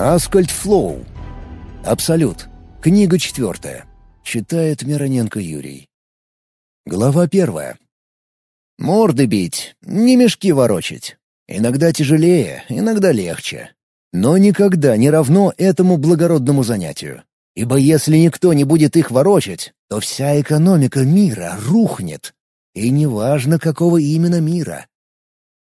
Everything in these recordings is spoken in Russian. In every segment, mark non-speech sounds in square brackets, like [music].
Аскольд Флоу. Абсолют. Книга четвертая. Читает Мироненко Юрий. Глава первая. Морды бить, не мешки ворочать. Иногда тяжелее, иногда легче. Но никогда не равно этому благородному занятию. Ибо если никто не будет их ворочать, то вся экономика мира рухнет. И неважно, какого именно мира.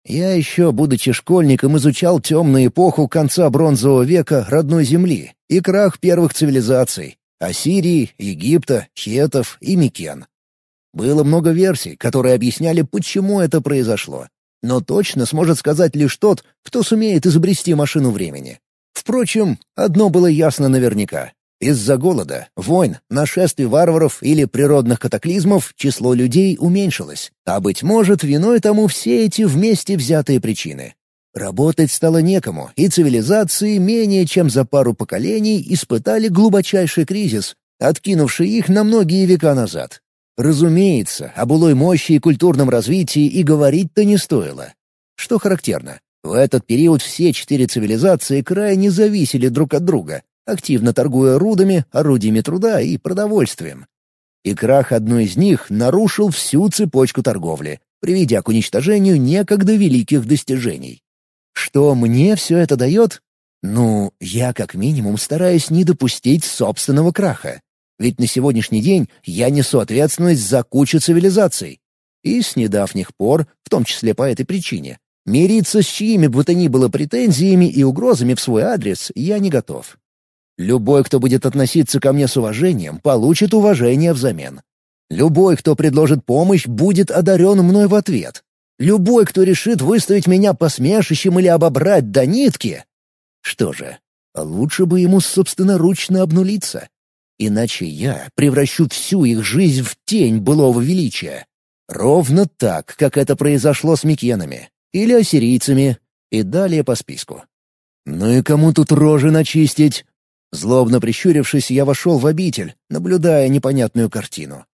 Я еще, будучи школьником, изучал темную эпоху конца бронзового века родной Земли и крах первых цивилизаций — Ассирии, Египта, Хетов и Микен. Было много версий, которые объясняли, почему это произошло. Но точно сможет сказать лишь тот, кто сумеет изобрести машину времени. Впрочем, одно было ясно наверняка. Из-за голода, войн, нашествий варваров или природных катаклизмов число людей уменьшилось, а, быть может, виной тому все эти вместе взятые причины. Работать стало некому, и цивилизации менее чем за пару поколений испытали глубочайший кризис, откинувший их на многие века назад. Разумеется, о былой мощи и культурном развитии и говорить-то не стоило. Что характерно, в этот период все четыре цивилизации крайне зависели друг от друга, активно торгуя рудами, орудиями труда и продовольствием. И крах одной из них нарушил всю цепочку торговли, приведя к уничтожению некогда великих достижений. Что мне все это дает? Ну, я как минимум стараюсь не допустить собственного краха. Ведь на сегодняшний день я несу ответственность за кучу цивилизаций. И с недавних пор, в том числе по этой причине, мириться с чьими бы то ни было претензиями и угрозами в свой адрес я не готов. Любой, кто будет относиться ко мне с уважением, получит уважение взамен. Любой, кто предложит помощь, будет одарен мной в ответ. Любой, кто решит выставить меня посмешищем или обобрать до нитки... Что же, лучше бы ему собственноручно обнулиться. Иначе я превращу всю их жизнь в тень былого величия. Ровно так, как это произошло с Микенами. Или ассирийцами. И далее по списку. Ну и кому тут рожи начистить? Злобно прищурившись, я вошел в обитель, наблюдая непонятную картину.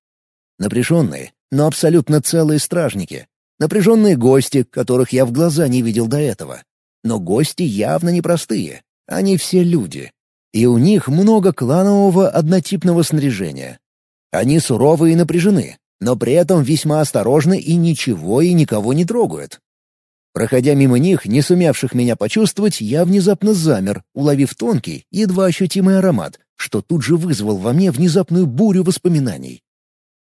Напряженные, но абсолютно целые стражники. Напряженные гости, которых я в глаза не видел до этого. Но гости явно непростые. Они все люди. И у них много кланового однотипного снаряжения. Они суровы и напряжены, но при этом весьма осторожны и ничего и никого не трогают. Проходя мимо них, не сумевших меня почувствовать, я внезапно замер, уловив тонкий, едва ощутимый аромат, что тут же вызвал во мне внезапную бурю воспоминаний.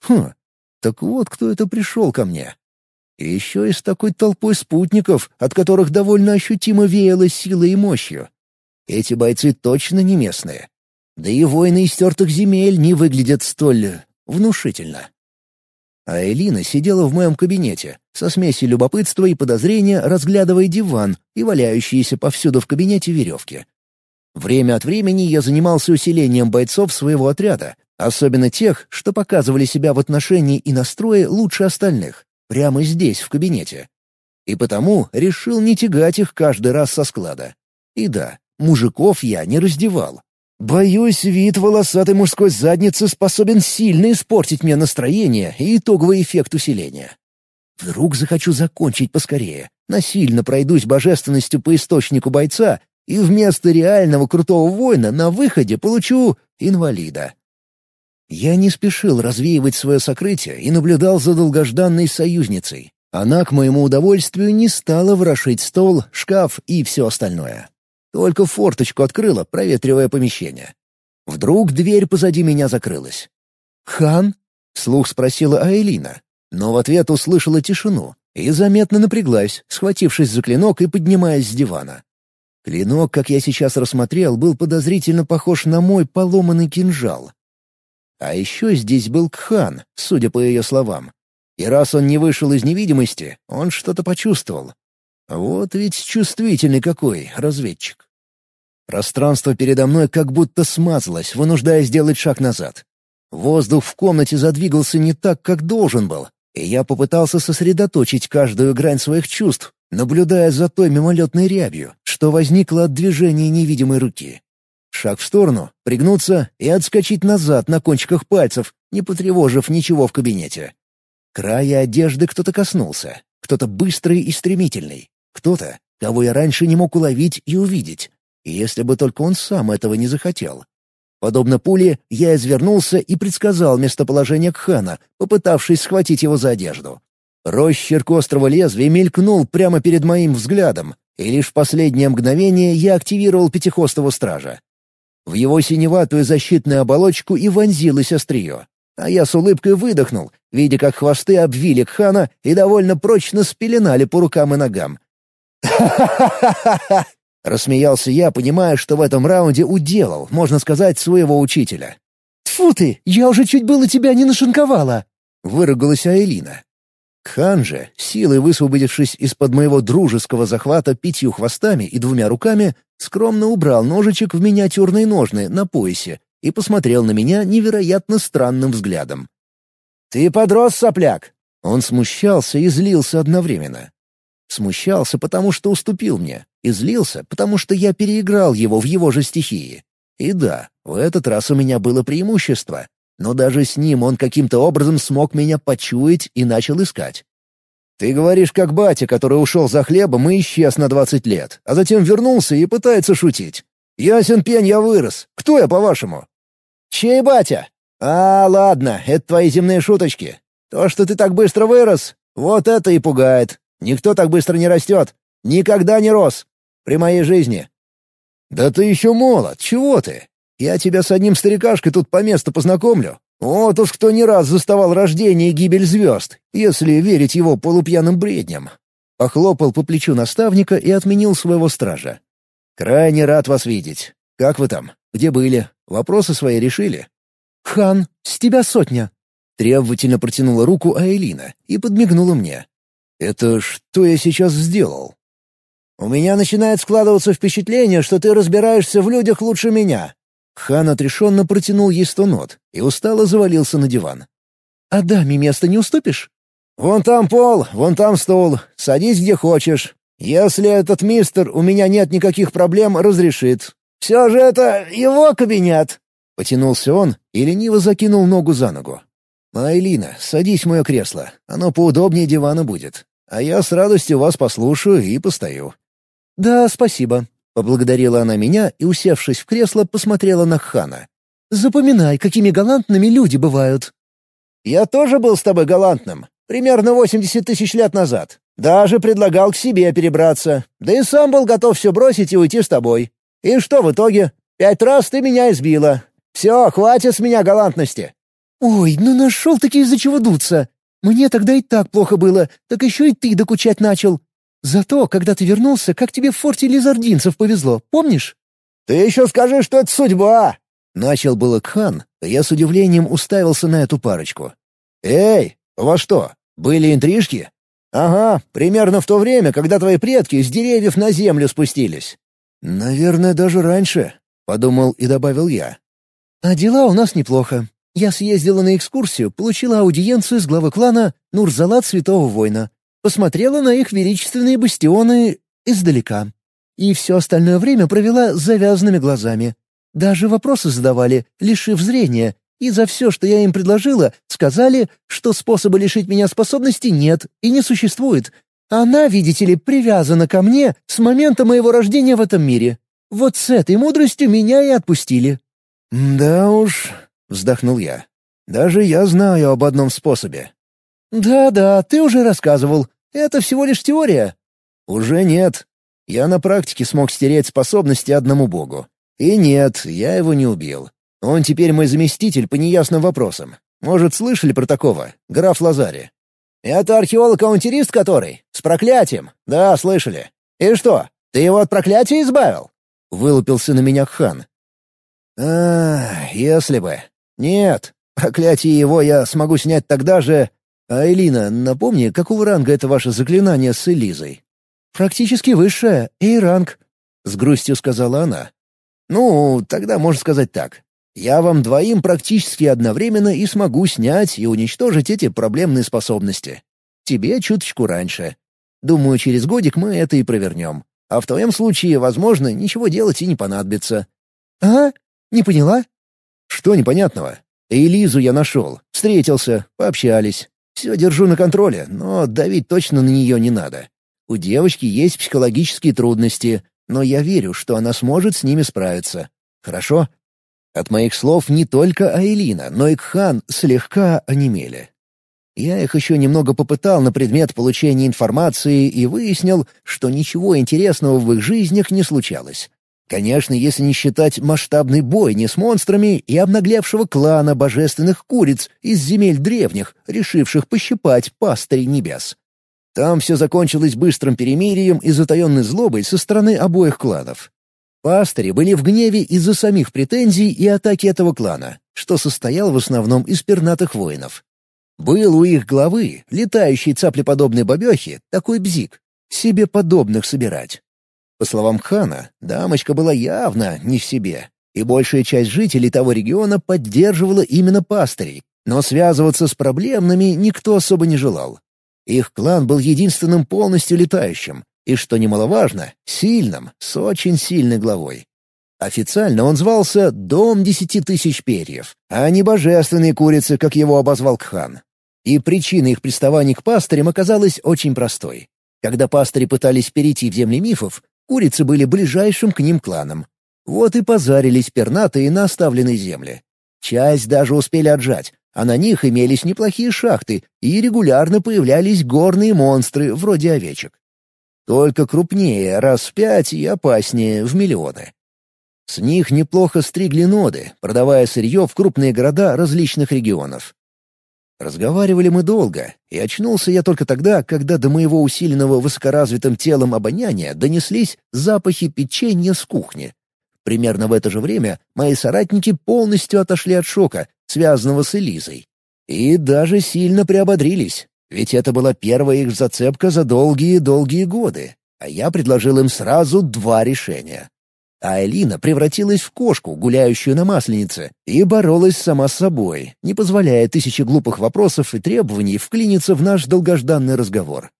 Хм, так вот кто это пришел ко мне. И еще и с такой толпой спутников, от которых довольно ощутимо веяло силой и мощью. Эти бойцы точно не местные. Да и воины истертых земель не выглядят столь внушительно. А Элина сидела в моем кабинете, со смесью любопытства и подозрения, разглядывая диван и валяющиеся повсюду в кабинете веревки. Время от времени я занимался усилением бойцов своего отряда, особенно тех, что показывали себя в отношении и настрое лучше остальных, прямо здесь, в кабинете. И потому решил не тягать их каждый раз со склада. И да, мужиков я не раздевал, Боюсь, вид волосатой мужской задницы способен сильно испортить мне настроение и итоговый эффект усиления. Вдруг захочу закончить поскорее, насильно пройдусь божественностью по источнику бойца и вместо реального крутого воина на выходе получу инвалида. Я не спешил развеивать свое сокрытие и наблюдал за долгожданной союзницей. Она, к моему удовольствию, не стала ворошить стол, шкаф и все остальное. Только форточку открыла, проветривая помещение. Вдруг дверь позади меня закрылась. «Хан?» — слух спросила Айлина, но в ответ услышала тишину и заметно напряглась, схватившись за клинок и поднимаясь с дивана. Клинок, как я сейчас рассмотрел, был подозрительно похож на мой поломанный кинжал. А еще здесь был Кхан, судя по ее словам. И раз он не вышел из невидимости, он что-то почувствовал, вот ведь чувствительный какой, разведчик. Пространство передо мной как будто смазалось, вынуждая сделать шаг назад. Воздух в комнате задвигался не так, как должен был, и я попытался сосредоточить каждую грань своих чувств, наблюдая за той мимолетной рябью, что возникла от движения невидимой руки. Шаг в сторону, пригнуться и отскочить назад на кончиках пальцев, не потревожив ничего в кабинете. Края одежды кто-то коснулся, кто-то быстрый и стремительный. Кто-то, кого я раньше не мог уловить и увидеть. если бы только он сам этого не захотел. Подобно пуле, я извернулся и предсказал местоположение Кхана, попытавшись схватить его за одежду. Росчерк острого лезвия мелькнул прямо перед моим взглядом, и лишь в последнее мгновение я активировал пятихвостого стража. В его синеватую защитную оболочку и вонзилось острие. А я с улыбкой выдохнул, видя, как хвосты обвили Кхана и довольно прочно спеленали по рукам и ногам. [laughs] Рассмеялся я, понимая, что в этом раунде уделал, можно сказать, своего учителя. «Тьфу ты! Я уже чуть было тебя не нашинковала!» — выругалась Айлина. Кхан же, силой высвободившись из-под моего дружеского захвата пятью хвостами и двумя руками, скромно убрал ножичек в миниатюрные ножны на поясе и посмотрел на меня невероятно странным взглядом. «Ты подрос, сопляк!» Он смущался и злился одновременно. Смущался, потому что уступил мне, и злился, потому что я переиграл его в его же стихии. И да, в этот раз у меня было преимущество, но даже с ним он каким-то образом смог меня почуять и начал искать. «Ты говоришь, как батя, который ушел за хлебом и исчез на двадцать лет, а затем вернулся и пытается шутить. Ясен пень, я вырос. Кто я, по-вашему?» «Чей батя?» «А, ладно, это твои земные шуточки. То, что ты так быстро вырос, вот это и пугает. Никто так быстро не растет. Никогда не рос. При моей жизни». «Да ты еще молод, чего ты? Я тебя с одним старикашкой тут по месту познакомлю. Вот уж кто не раз заставал рождение и гибель звезд, если верить его полупьяным бредням». Похлопал по плечу наставника и отменил своего стража. «Крайне рад вас видеть. Как вы там? Где были? Вопросы свои решили?» «Хан, с тебя сотня!» Требовательно протянула руку Айлина и подмигнула мне. «Это что я сейчас сделал?» «У меня начинает складываться впечатление, что ты разбираешься в людях лучше меня». Хан отрешенно протянул ей сто нот и устало завалился на диван. «А даме место не уступишь?» «Вон там пол, вон там стол. Садись где хочешь. Если этот мистер у меня нет никаких проблем, разрешит. Все же это его кабинет!» Потянулся он и лениво закинул ногу за ногу. «Айлина, садись в мое кресло. Оно поудобнее дивана будет. А я с радостью вас послушаю и постою». «Да, спасибо», — поблагодарила она меня и, усевшись в кресло, посмотрела на Хана. «Запоминай, какими галантными люди бывают». «Я тоже был с тобой галантным. Примерно восемьдесят тысяч лет назад. Даже предлагал к себе перебраться. Да и сам был готов все бросить и уйти с тобой. И что в итоге? Пять раз ты меня избила. Все, хватит с меня галантности». «Ой, ну нашел-таки из-за чего дуться. Мне тогда и так плохо было, так еще и ты докучать начал. Зато, когда ты вернулся, как тебе в форте лизардинцев повезло, помнишь?» «Ты еще скажи, что это судьба!» Начал было Кхан, а я с удивлением уставился на эту парочку. «Эй, во что, были интрижки?» «Ага, примерно в то время, когда твои предки с деревьев на землю спустились». «Наверное, даже раньше», — подумал и добавил я. «А дела у нас неплохо. Я съездила на экскурсию, получила аудиенцию с главы клана Нурзалат Святого Воина. Посмотрела на их величественные бастионы издалека. И все остальное время провела с завязанными глазами. Даже вопросы задавали, лишив зрения, и за все, что я им предложила, сказали, что способа лишить меня способностей нет и не существует. Она, видите ли, привязана ко мне с момента моего рождения в этом мире. Вот с этой мудростью меня и отпустили. «Да уж», Вздохнул я. «Даже я знаю об одном способе». «Да-да, ты уже рассказывал. Это всего лишь теория». «Уже нет. Я на практике смог стереть способности одному богу. И нет, я его не убил. Он теперь мой заместитель по неясным вопросам. Может, слышали про такого? Граф Лазари». «Это археолог-аунтерист который? С проклятием? Да, слышали. И что, ты его от проклятия избавил?» Вылупился на меня хан. «А, если бы. «Нет, проклятие его я смогу снять тогда же... А, Элина, напомни, какого ранга это ваше заклинание с Элизой?» «Практически высшее, A-ранг», — с грустью сказала она. «Ну, тогда можно сказать так. Я вам двоим практически одновременно и смогу снять и уничтожить эти проблемные способности. Тебе чуточку раньше. Думаю, через годик мы это и провернем. А в твоем случае, возможно, ничего делать и не понадобится». «А? Не поняла?» «Что непонятного? Элизу я нашел, встретился, пообщались. Все держу на контроле, но давить точно на нее не надо. У девочки есть психологические трудности, но я верю, что она сможет с ними справиться. Хорошо? От моих слов не только Айлина, но и Кхан слегка онемели. Я их еще немного попытал на предмет получения информации и выяснил, что ничего интересного в их жизнях не случалось. Конечно, если не считать масштабный бой не с монстрами и обнаглевшего клана божественных куриц из земель древних, решивших пощипать пастырей небес. Там все закончилось быстрым перемирием и затаенной злобой со стороны обоих кланов. Пастыри были в гневе из-за самих претензий и атаки этого клана, что состоял в основном из пернатых воинов. Был у их главы, летающий цаплеподобной бабехи, такой бзик — себе подобных собирать. По словам хана, дамочка была явно не в себе, и большая часть жителей того региона поддерживала именно пастырей, но связываться с проблемными никто особо не желал. Их клан был единственным полностью летающим, и, что немаловажно, сильным, с очень сильной главой. Официально он звался «Дом десяти тысяч перьев», а не «Божественные курицы», как его обозвал Кхан. И причина их приставаний к пастырям оказалась очень простой. Когда пастыри пытались перейти в земли мифов, Курицы были ближайшим к ним кланом. Вот и позарились пернатые на оставленной земле. Часть даже успели отжать, а на них имелись неплохие шахты, и регулярно появлялись горные монстры, вроде овечек. Только крупнее, раз в пять и опаснее, в миллионы. С них неплохо стригли ноды, продавая сырье в крупные города различных регионов. Разговаривали мы долго, и очнулся я только тогда, когда до моего усиленного высокоразвитым телом обоняния донеслись запахи печенья с кухни. Примерно в это же время мои соратники полностью отошли от шока, связанного с Элизой. И даже сильно приободрились, ведь это была первая их зацепка за долгие-долгие годы, а я предложил им сразу два решения а Элина превратилась в кошку, гуляющую на масленице, и боролась сама с собой, не позволяя тысячи глупых вопросов и требований вклиниться в наш долгожданный разговор.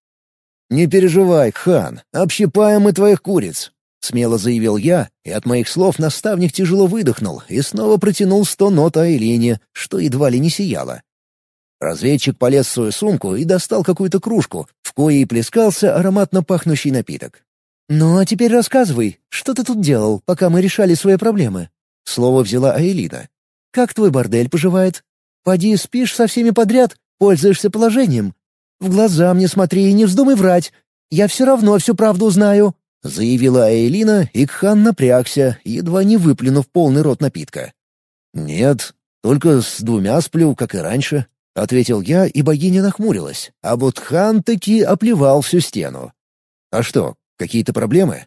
«Не переживай, хан, общипаем мы твоих куриц», — смело заявил я, и от моих слов наставник тяжело выдохнул и снова протянул сто нот о Элине, что едва ли не сияло. Разведчик полез в свою сумку и достал какую-то кружку, в коей плескался ароматно пахнущий напиток. «Ну а теперь рассказывай, что ты тут делал, пока мы решали свои проблемы?» Слово взяла Аэлина. «Как твой бордель поживает? Поди спишь со всеми подряд, пользуешься положением. В глаза мне смотри и не вздумай врать. Я все равно всю правду узнаю», — заявила Аэлина, и Кхан напрягся, едва не выплюнув полный рот напитка. «Нет, только с двумя сплю, как и раньше», — ответил я, и богиня нахмурилась, а вот Хан таки оплевал всю стену. «А что, Какие-то проблемы?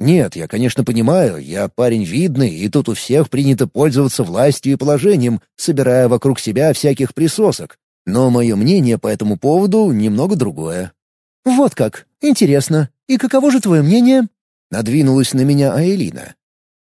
Нет, я, конечно, понимаю, я парень видный, и тут у всех принято пользоваться властью и положением, собирая вокруг себя всяких присосок. Но мое мнение по этому поводу немного другое. «Вот как. Интересно. И каково же твое мнение?» Надвинулась на меня Аэлина.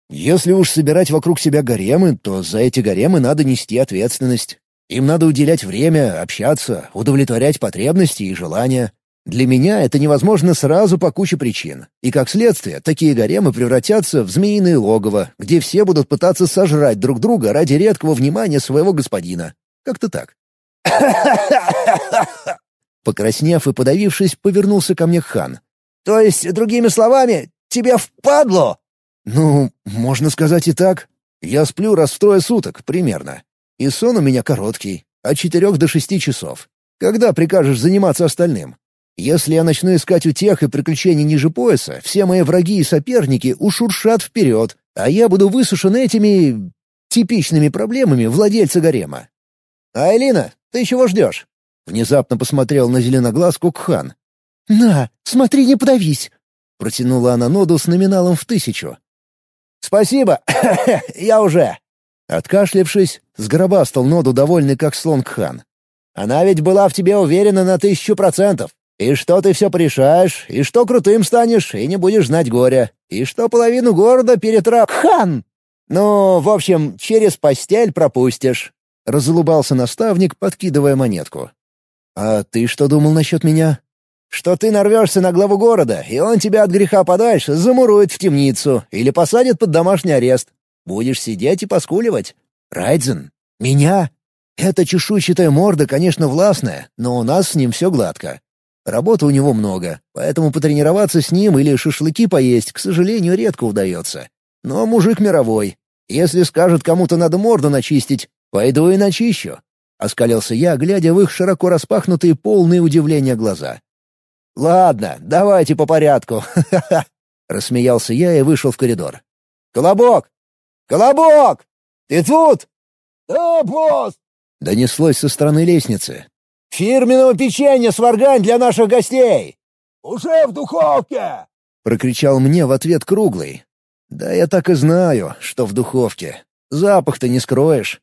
«Если уж собирать вокруг себя гаремы, то за эти гаремы надо нести ответственность. Им надо уделять время, общаться, удовлетворять потребности и желания. Для меня это невозможно сразу по куче причин. И как следствие, такие гаремы превратятся в змеиное логово, где все будут пытаться сожрать друг друга ради редкого внимания своего господина. Как-то так. [laughs] Покраснев и подавившись, повернулся ко мне хан. «То есть, другими словами, тебе впадло?» «Ну, можно сказать и так. Я сплю раз в трое суток, примерно. И сон у меня короткий, от четырех до шести часов. Когда прикажешь заниматься остальным? Если я начну искать утех и приключений ниже пояса, все мои враги и соперники ушуршат вперед, а я буду высушен этими... типичными проблемами владельца гарема. «Айлина, ты чего ждешь?» Внезапно посмотрел на зеленоглазку Кхан. «На, смотри, не подавись!» Протянула она ноду с номиналом в тысячу. «Спасибо, [coughs] я уже!» Откашлявшись, сгробастал ноду, довольный как слон Кхан. «Она ведь была в тебе уверена на тысячу процентов. И что ты все порешаешь, и что крутым станешь, и не будешь знать горя, и что половину города перетрап... Хан! Ну, в общем, через постель пропустишь. Разулыбался наставник, подкидывая монетку. «А ты что думал насчет меня?» «Что ты нарвешься на главу города, и он тебя от греха подальше замурует в темницу или посадит под домашний арест. Будешь сидеть и поскуливать. Райдзен? Меня? Эта чешуйчатая морда, конечно, властная, но у нас с ним все гладко. Работы у него много, поэтому потренироваться с ним или шашлыки поесть, к сожалению, редко удается. Но мужик мировой. Если скажет, кому-то надо морду начистить, пойду и начищу. Оскалился я, глядя в их широко распахнутые, полные удивления глаза. «Ладно, давайте по порядку. Рассмеялся я и вышел в коридор. «Колобок! Колобок! Ты тут?» «Да, босс!» — донеслось со стороны лестницы. «Фирменного печенья сваргань для наших гостей!» «Уже в духовке!» — прокричал мне в ответ круглый. «Да я так и знаю, что в духовке. Запах-то не скроешь».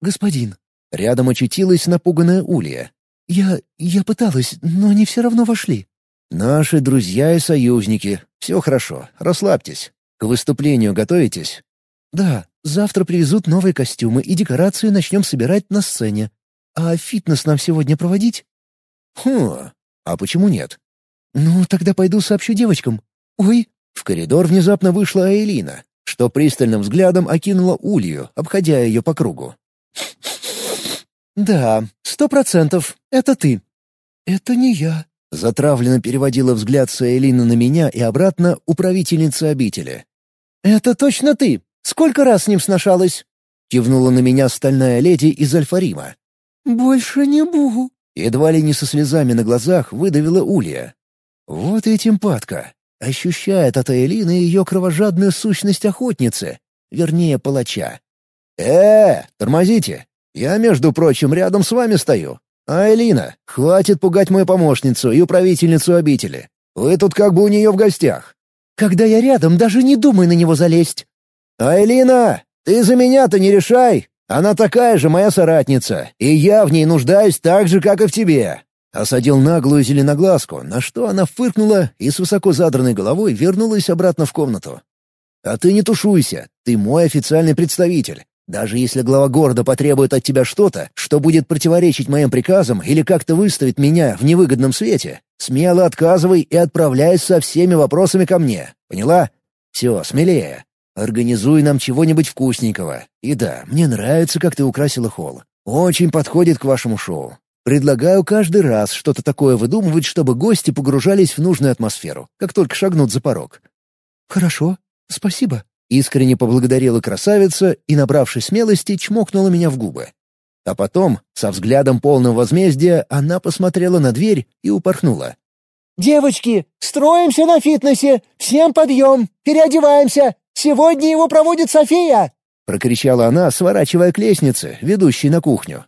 «Господин». Рядом очутилась напуганная Улья. «Я... я пыталась, но они все равно вошли». «Наши друзья и союзники. Все хорошо, расслабьтесь. К выступлению готовитесь?» «Да, завтра привезут новые костюмы и декорации начнем собирать на сцене. А фитнес нам сегодня проводить?» «Хм, а почему нет?» «Ну, тогда пойду сообщу девочкам. Ой!» В коридор внезапно вышла Айлина, что пристальным взглядом окинула Улью, обходя ее по кругу. «Да, сто процентов. Это ты». «Это не я», — затравленно переводила взгляд Саэлина на меня и обратно управительница обители. «Это точно ты. Сколько раз с ним сношалась?» — кивнула на меня стальная леди из Альфарима. «Больше не буду». Едва ли не со слезами на глазах выдавила Улья. Вот и темпатка. Ощущает от Аэлины ее кровожадную сущность охотницы, вернее, палача. «Э, тормозите! Я, между прочим, рядом с вами стою. Айлина, хватит пугать мою помощницу и управительницу обители. Вы тут как бы у нее в гостях». «Когда я рядом, даже не думай на него залезть». «Айлина, ты за меня-то не решай. Она такая же моя соратница, и я в ней нуждаюсь так же, как и в тебе». Осадил наглую зеленоглазку, на что она фыркнула и с высоко задранной головой вернулась обратно в комнату. «А ты не тушуйся, ты мой официальный представитель. Даже если глава города потребует от тебя что-то, что будет противоречить моим приказам или как-то выставит меня в невыгодном свете, смело отказывай и отправляйся со всеми вопросами ко мне. Поняла? Все, смелее. Организуй нам чего-нибудь вкусненького. И да, мне нравится, как ты украсила холл. Очень подходит к вашему шоу. Предлагаю каждый раз что-то такое выдумывать, чтобы гости погружались в нужную атмосферу, как только шагнут за порог». «Хорошо, спасибо», — искренне поблагодарила красавица и, набравшись смелости, чмокнула меня в губы. А потом, со взглядом полным возмездия, она посмотрела на дверь и упорхнула. «Девочки, строимся на фитнесе! Всем подъем! Переодеваемся! Сегодня его проводит София!» — прокричала она, сворачивая к лестнице, ведущей на кухню.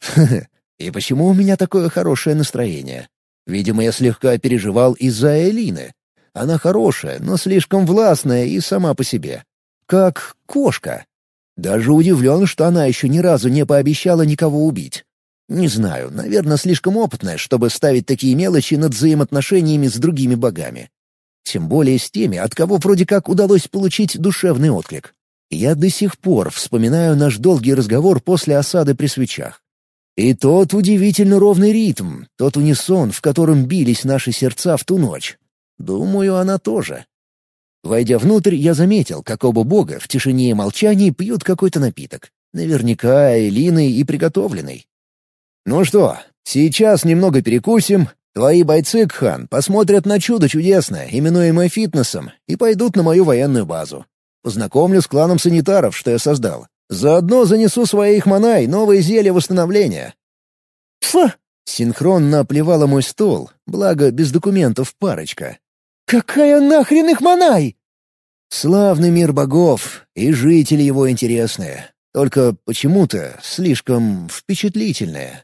«Хе-хе, и почему у меня такое хорошее настроение? Видимо, я слегка переживал из-за Элины. Она хорошая, но слишком властная и сама по себе. Как кошка. Даже удивлен, что она еще ни разу не пообещала никого убить. Не знаю, наверное, слишком опытная, чтобы ставить такие мелочи над взаимоотношениями с другими богами. Тем более с теми, от кого вроде как удалось получить душевный отклик. Я до сих пор вспоминаю наш долгий разговор после осады при свечах. И тот удивительно ровный ритм, тот унисон, в котором бились наши сердца в ту ночь. Думаю, она тоже. Войдя внутрь, я заметил, как оба бога в тишине и молчании пьют какой-то напиток. Наверняка Элиной и приготовленный. «Ну что, сейчас немного перекусим, Твои бойцы, Кхан, посмотрят на чудо чудесное, именуемое фитнесом, и пойдут на мою военную базу. Познакомлю с кланом санитаров, что я создал. Заодно занесу своих манай новые зелья восстановления». «Фу!» — синхронно оплевала мой стол, благо без документов парочка. «Какая нахрен их манай?» «Славный мир богов, и жители его интересные. Только почему-то слишком впечатлительные.